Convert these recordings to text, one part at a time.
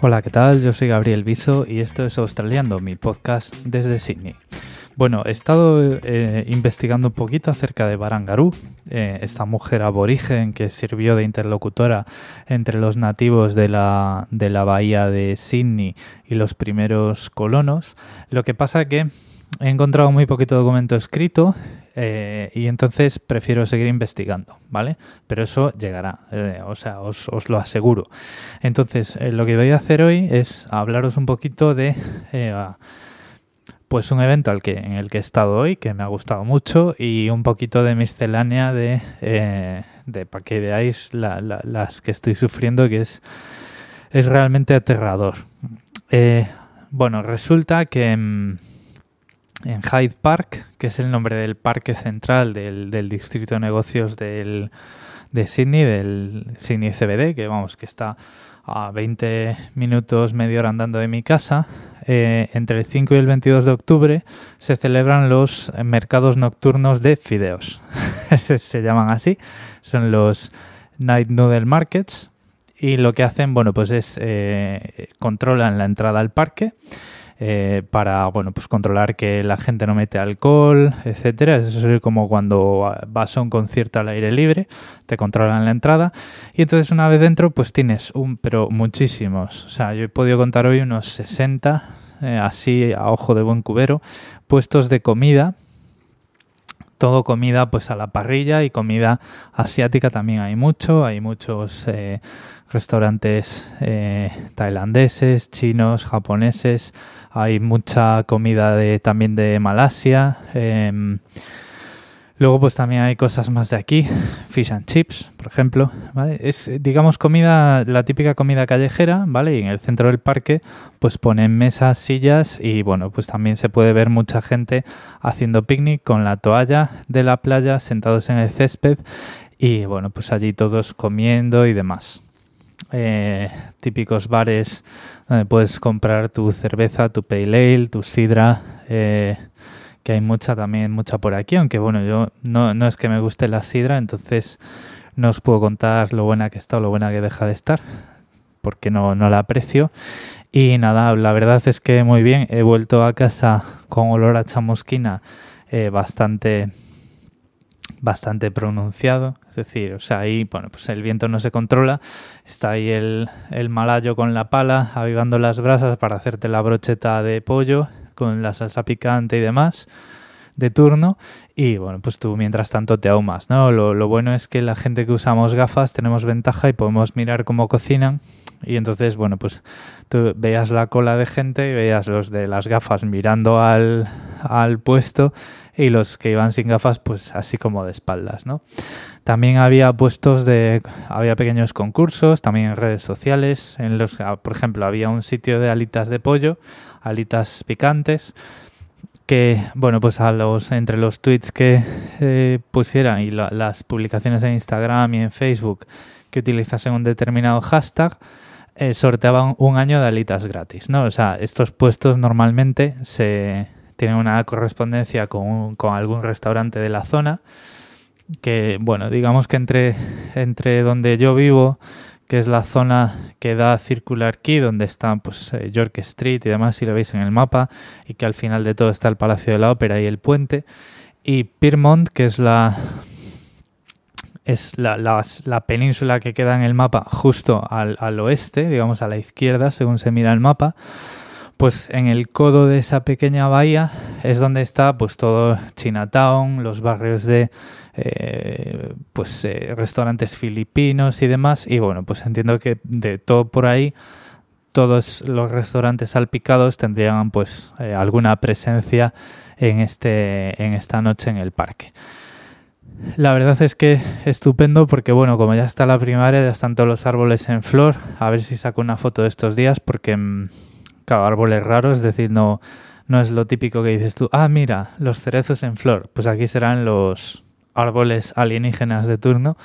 Hola, ¿qué tal? Yo soy Gabriel Viso y esto es Australiando, mi podcast desde Sydney. Bueno, he estado eh, investigando un poquito acerca de Barangaroo, eh, esta mujer aborigen que sirvió de interlocutora entre los nativos de la, de la bahía de Sydney y los primeros colonos. Lo que pasa que he encontrado muy poquito documento escrito eh, y entonces prefiero seguir investigando, ¿vale? Pero eso llegará, eh, o sea, os, lo aseguro. Entonces, eh, lo que voy a hacer hoy es hablaros un poquito de pues un evento al que, en el que he estado hoy, que me ha gustado mucho, y un poquito de miscelánea de, de para que veáis las que estoy sufriendo, que es, es realmente aterrador. bueno, resulta que... Mm, en Hyde Park, que es el nombre del parque central del, distrito de negocios del, de Sydney, del Sydney CBD, que vamos, que está a 20 minutos, media hora andando de mi casa. Eh, entre el 5 y el 22 de octubre se celebran los mercados nocturnos de fideos. se llaman así. Son los Night Noodle Markets. Y lo que hacen, bueno, pues es eh, controlan la entrada al parque eh, para bueno pues controlar que la gente no mete alcohol, etcétera. Es como cuando vas a un concierto al aire libre, te controlan la entrada y entonces una vez dentro pues tienes un pero muchísimos. O sea, yo he podido contar hoy unos 60 eh, así a ojo de buen cubero puestos de comida todo comida pues a la parrilla y comida asiática también hay mucho, hay muchos eh, restaurantes eh, tailandeses, chinos, japoneses, hay mucha comida de, también de Malasia. Em, luego pues también hay cosas más de aquí, fish and chips, por ejemplo, Es digamos comida, la típica comida callejera, ¿vale? Y en el centro del parque pues ponen mesas, sillas y bueno, pues también se puede ver mucha gente haciendo picnic con la toalla de la playa sentados en el césped y bueno, pues allí todos comiendo y demás. Eh, típicos bares donde puedes comprar tu cerveza, tu pale ale, tu sidra, eh, que hay mucha también, mucha por aquí, aunque bueno, yo no, no es que me guste la sidra, entonces no os puedo contar lo buena que está o lo buena que deja de estar, porque no, no la aprecio. Y nada, la verdad es que muy bien, he vuelto a casa con olor a chamusquina eh, bastante bastante pronunciado, es decir, o sea, ahí, bueno, pues el viento no se controla, está ahí el, el malayo con la pala, avivando las brasas para hacerte la brocheta de pollo con la salsa picante y demás de turno. Y bueno, pues tú mientras tanto te ahumas, ¿no? Lo, lo bueno es que la gente que usamos gafas tenemos ventaja y podemos mirar cómo cocinan. Y entonces, bueno, pues tú veas la cola de gente y veas los de las gafas mirando al, al puesto y los que iban sin gafas pues así como de espaldas, ¿no? También había puestos de había pequeños concursos, también en redes sociales, en los por ejemplo, había un sitio de alitas de pollo, alitas picantes que bueno, pues a los entre los tweets que eh, pusieran y las publicaciones en Instagram y en Facebook que utilizasen un determinado hashtag eh, sorteaban un año de alitas gratis, ¿no? O sea, estos puestos normalmente se tienen una correspondencia con, algún restaurante de la zona que, bueno, digamos que entre, entre donde yo vivo, que es la zona que da Circular Key, donde está pues, eh, York Street y demás, si lo veis en el mapa, y que al final de todo está el Palacio de la Ópera y el puente, y Piermont, que es la es la, la, península que queda en el mapa justo al, al, oeste, digamos a la izquierda, según se mira el mapa, pues en el codo de esa pequeña bahía es donde está pues todo Chinatown, los barrios de eh, pues eh, restaurantes filipinos y demás. Y bueno, pues entiendo que de todo por ahí todos los restaurantes salpicados tendrían pues eh, alguna presencia en este en esta noche en el parque. La verdad es que estupendo porque bueno, como ya está la primaria, ya están todos los árboles en flor. A ver si saco una foto de estos días porque, mm, claro, árboles raros, es decir, no, no es lo típico que dices tú, ah, mira, los cerezos en flor. Pues aquí serán los árboles alienígenas de turno,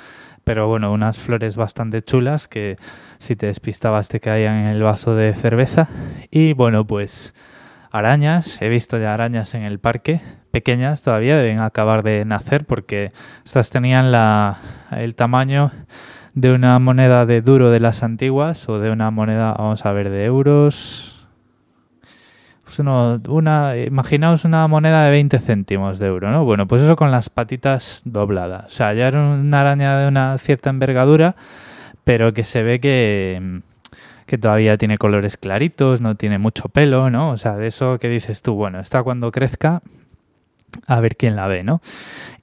pero bueno, unas flores bastante chulas que si te despistabas te caían en el vaso de cerveza. Y bueno, pues arañas, he visto ya arañas en el parque, pequeñas todavía, deben acabar de nacer porque estas tenían la, el tamaño de una moneda de duro de las antiguas o de una moneda, vamos a ver, de euros. Pues una, imaginaos una moneda de 20 céntimos de euro, ¿no? Bueno, pues eso con las patitas dobladas. O sea, ya era una araña de una cierta envergadura, pero que se ve que, que todavía tiene colores claritos, no tiene mucho pelo, ¿no? O sea, de eso que dices tú, bueno, está cuando crezca a ver quién la ve, ¿no?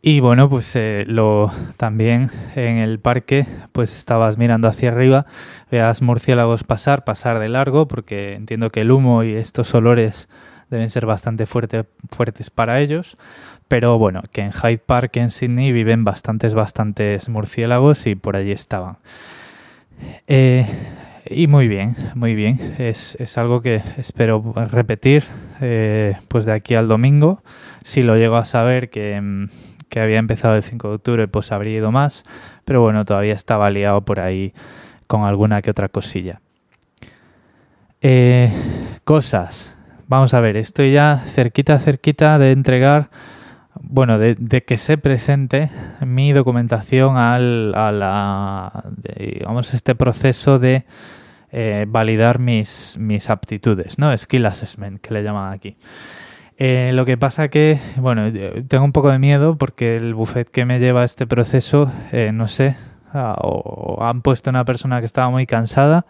Y bueno, pues eh, lo también en el parque, pues estabas mirando hacia arriba, veas murciélagos pasar, pasar de largo, porque entiendo que el humo y estos olores deben ser bastante fuerte, fuertes para ellos. Pero bueno, que en Hyde Park, en Sydney, viven bastantes, bastantes murciélagos y por allí estaban. Eh, y muy bien, muy bien. Es, es algo que espero repetir eh, pues de aquí al domingo. Si lo llego a saber que, mm, que, había empezado el 5 de octubre, pues habría ido más. Pero bueno, todavía estaba liado por ahí con alguna que otra cosilla. Eh, cosas. Vamos a ver, estoy ya cerquita, cerquita de entregar bueno, de, que se presente mi documentación al, a la, digamos, este proceso de eh, validar mis, mis aptitudes, ¿no? Skill Assessment, que le llaman aquí. Eh, lo que pasa que, bueno, tengo un poco de miedo porque el buffet que me lleva a este proceso, eh, no sé, ah, o, han puesto una persona que estaba muy cansada,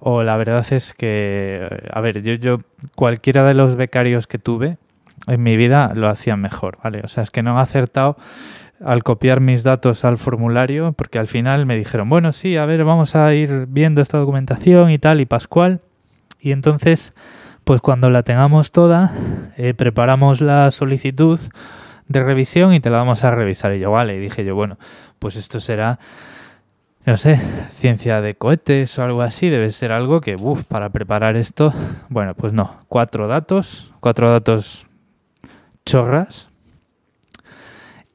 o la verdad es que, a ver, yo, yo, cualquiera de los becarios que tuve en mi vida lo hacían mejor, ¿vale? O sea, es que no han acertado al copiar mis datos al formulario, porque al final me dijeron, bueno, sí, a ver, vamos a ir viendo esta documentación y tal, y Pascual. Y entonces, pues cuando la tengamos toda, eh, preparamos la solicitud de revisión y te la vamos a revisar. Y yo, vale, y dije yo, bueno, pues esto será, no sé, ciencia de cohetes o algo así, debe ser algo que, uff, para preparar esto, bueno, pues no, cuatro datos, cuatro datos chorras,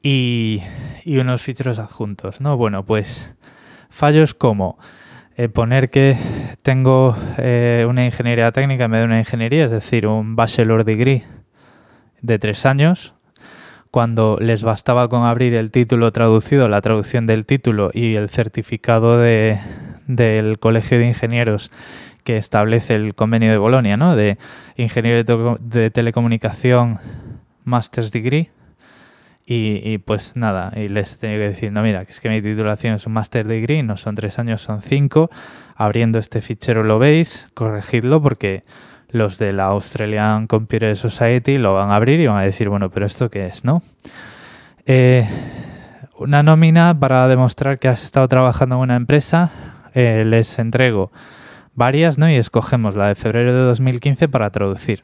y, unos ficheros adjuntos, ¿no? Bueno, pues fallos como eh, poner que tengo eh, una ingeniería técnica en vez de una ingeniería, es decir, un bachelor degree de tres años, cuando les bastaba con abrir el título traducido, la traducción del título y el certificado de, del Colegio de Ingenieros que establece el convenio de Bolonia, ¿no? De ingeniero de, de telecomunicación, master's degree, y, pues nada, y les he tenido que decir, no, mira, que es que mi titulación es un Master Degree, no son tres años, son cinco. Abriendo este fichero lo veis, corregidlo porque los de la Australian Computer Society lo van a abrir y van a decir, bueno, pero ¿esto qué es, no? Eh, una nómina para demostrar que has estado trabajando en una empresa, eh, les entrego varias, ¿no? Y escogemos la de febrero de 2015 para traducir.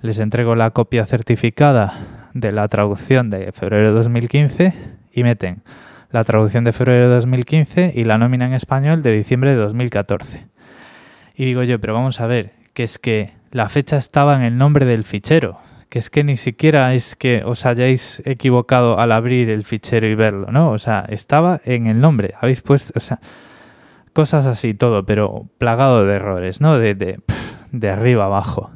Les entrego la copia certificada de la traducción de febrero de 2015 y meten la traducción de febrero de 2015 y la nómina en español de diciembre de 2014. Y digo yo, pero vamos a ver, que es que la fecha estaba en el nombre del fichero, que es que ni siquiera es que os hayáis equivocado al abrir el fichero y verlo, ¿no? O sea, estaba en el nombre, habéis puesto, o sea, cosas así todo, pero plagado de errores, ¿no? De, de, de arriba abajo.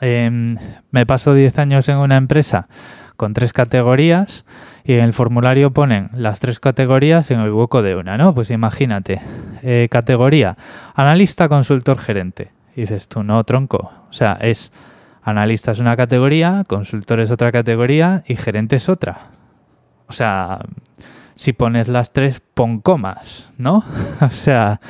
Em, me paso 10 años en una empresa con tres categorías y en el formulario ponen las tres categorías en el hueco de una, ¿no? Pues imagínate, eh, categoría analista, consultor, gerente. Y dices tú, no, tronco. O sea, es analista es una categoría, consultor es otra categoría y gerente es otra. O sea, si pones las tres, pon comas, ¿no? o sea,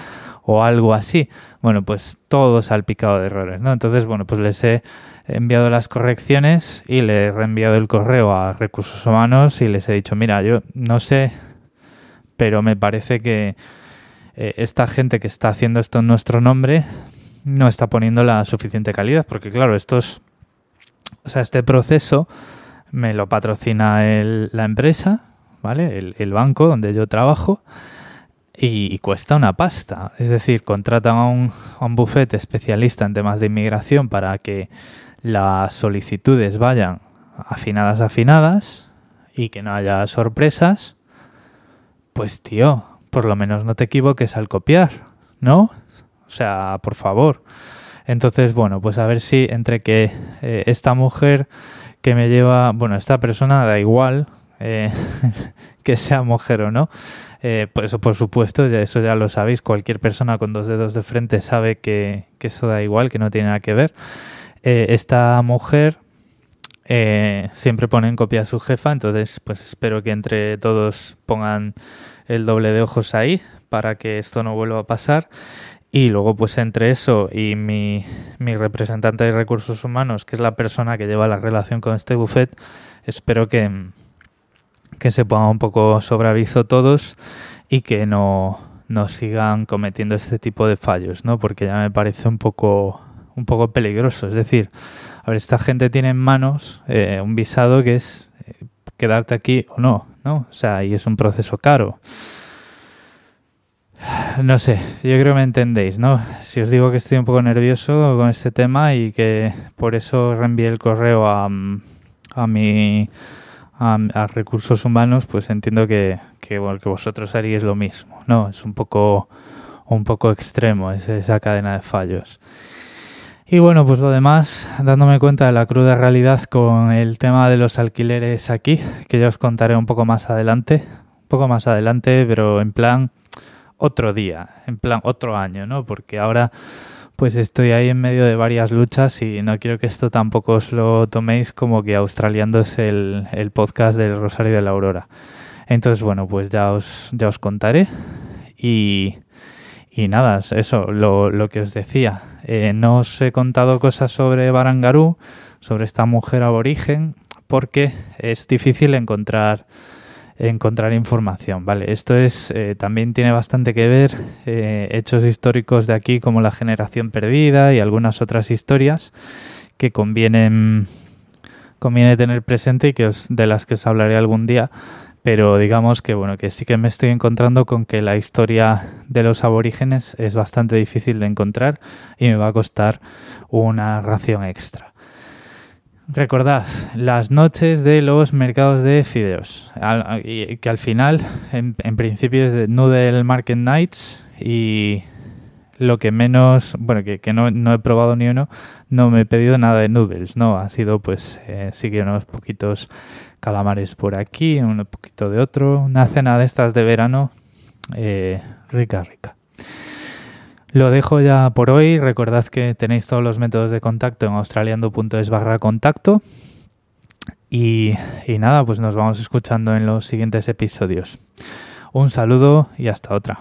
o algo así. Bueno, pues todo salpicado de errores, ¿no? Entonces, bueno, pues les he enviado las correcciones y le he reenviado el correo a recursos humanos y les he dicho, mira, yo no sé, pero me parece que eh, esta gente que está haciendo esto en nuestro nombre no está poniendo la suficiente calidad, porque claro, estos, o sea, este proceso me lo patrocina la empresa, ¿vale? El, el banco donde yo trabajo y, cuesta una pasta. Es decir, contratan a un, a un buffet especialista en temas de inmigración para que las solicitudes vayan afinadas, afinadas y que no haya sorpresas. Pues tío, por lo menos no te equivoques al copiar, ¿no? O sea, por favor. Entonces, bueno, pues a ver si entre que eh, esta mujer que me lleva, bueno, esta persona da igual eh, que sea mujer o no. Eh, pues eso, por supuesto, ya, eso ya lo sabéis, cualquier persona con dos dedos de frente sabe que, que eso da igual, que no tiene nada que ver. Eh, esta mujer eh, siempre pone en copia a su jefa, entonces pues espero que entre todos pongan el doble de ojos ahí para que esto no vuelva a pasar. Y luego, pues entre eso y mi, mi, representante de recursos humanos, que es la persona que lleva la relación con este buffet, espero que, que se ponga un poco sobre aviso todos y que no, no sigan cometiendo este tipo de fallos, ¿no? Porque ya me parece un poco, un poco peligroso. Es decir, a ver, esta gente tiene en manos eh, un visado que es eh, quedarte aquí o no, ¿no? O sea, y es un proceso caro. No sé, yo creo que me entendéis, ¿no? Si os digo que estoy un poco nervioso con este tema y que por eso reenvié el correo a, a mi a, recursos humanos, pues entiendo que, que, que vosotros haríais lo mismo, ¿no? Es un poco un poco extremo esa cadena de fallos. Y bueno, pues lo demás, dándome cuenta de la cruda realidad con el tema de los alquileres aquí, que ya os contaré un poco más adelante, un poco más adelante, pero en plan otro día, en plan otro año, ¿no? Porque ahora pues estoy ahí en medio de varias luchas y no quiero que esto tampoco os lo toméis como que Australiando es el, el podcast del Rosario de la Aurora. Entonces, bueno, pues ya os, ya os contaré y, y nada, eso, lo, lo que os decía. Eh, no os he contado cosas sobre Barangarú, sobre esta mujer aborigen, porque es difícil encontrar encontrar información. Vale, esto es eh, también tiene bastante que ver eh, hechos históricos de aquí como la generación perdida y algunas otras historias que convienen conviene tener presente y que os, de las que os hablaré algún día. Pero digamos que bueno que sí que me estoy encontrando con que la historia de los aborígenes es bastante difícil de encontrar y me va a costar una ración extra. Recordad, las noches de los mercados de fideos, que al final, en, principio es de Noodle Market Nights y lo que menos, bueno, que, no, he probado ni uno, no me he pedido nada de noodles, ¿no? Ha sido pues, eh, sí que unos poquitos calamares por aquí, un poquito de otro, una cena de estas de verano, eh, rica, rica. Lo dejo ya por hoy. Recordad que tenéis todos los métodos de contacto en australiando.es barra contacto. Y, y nada, pues nos vamos escuchando en los siguientes episodios. Un saludo y hasta otra.